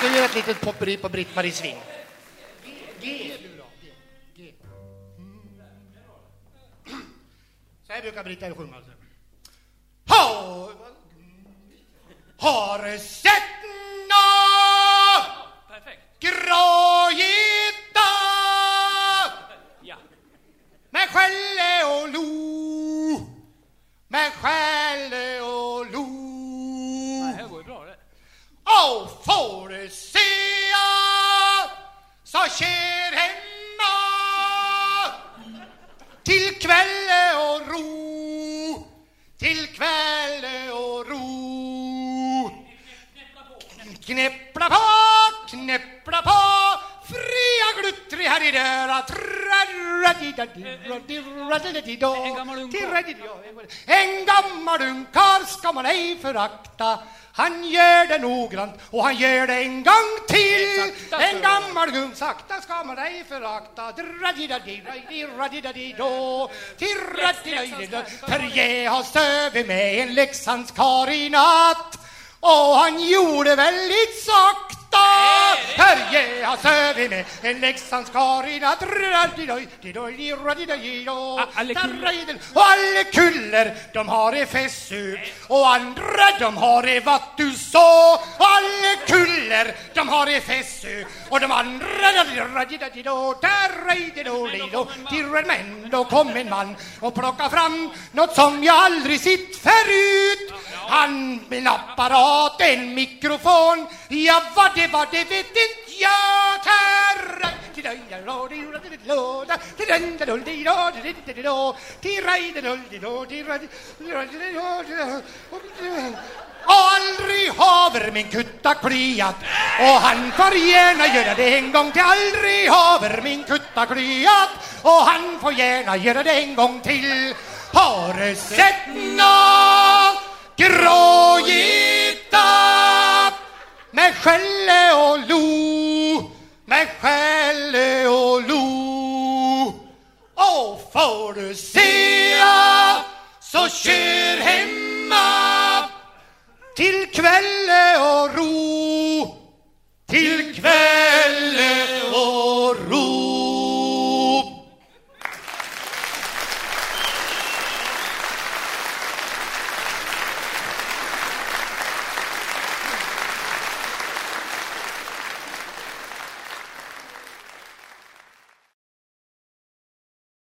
ska göra ett litet popperi på Britt-Marie Sving. G, G, mm. Så här brukar Britta sjunga. Alltså. Ha! Hares så hemma. Till kvälle och ro. Till kvälle och ro. Knäppla på, knäppla på. Fria gluttri här i döra en gammal ungkarl. Ska man ej förakta. Han gör det noggrant och han gör det en gång till. En gammal ung sakta ska man ej förakta. För jag har sövit med en Leksands karl i natt. Och han gjorde väldigt För jag sövit med en Leksands karl i natt A- alle kuller. och alla kuller de har i fessu. Och andra de har i vattuså alla kuller de har i fessu. Och de andra men då kom en man. och plockade fram något som jag aldrig sett förut han med en apparat, en mikrofon. Ja, vad det var det vet inte jag Aldrig haver min kutta kliat och han får gärna göra det en gång till. Aldrig haver min kutta kliat och han får gärna göra det en gång till. Har du sett nå rågita med skälle och lo med skälle och lo. Och får du se så kör hemma. Till kväll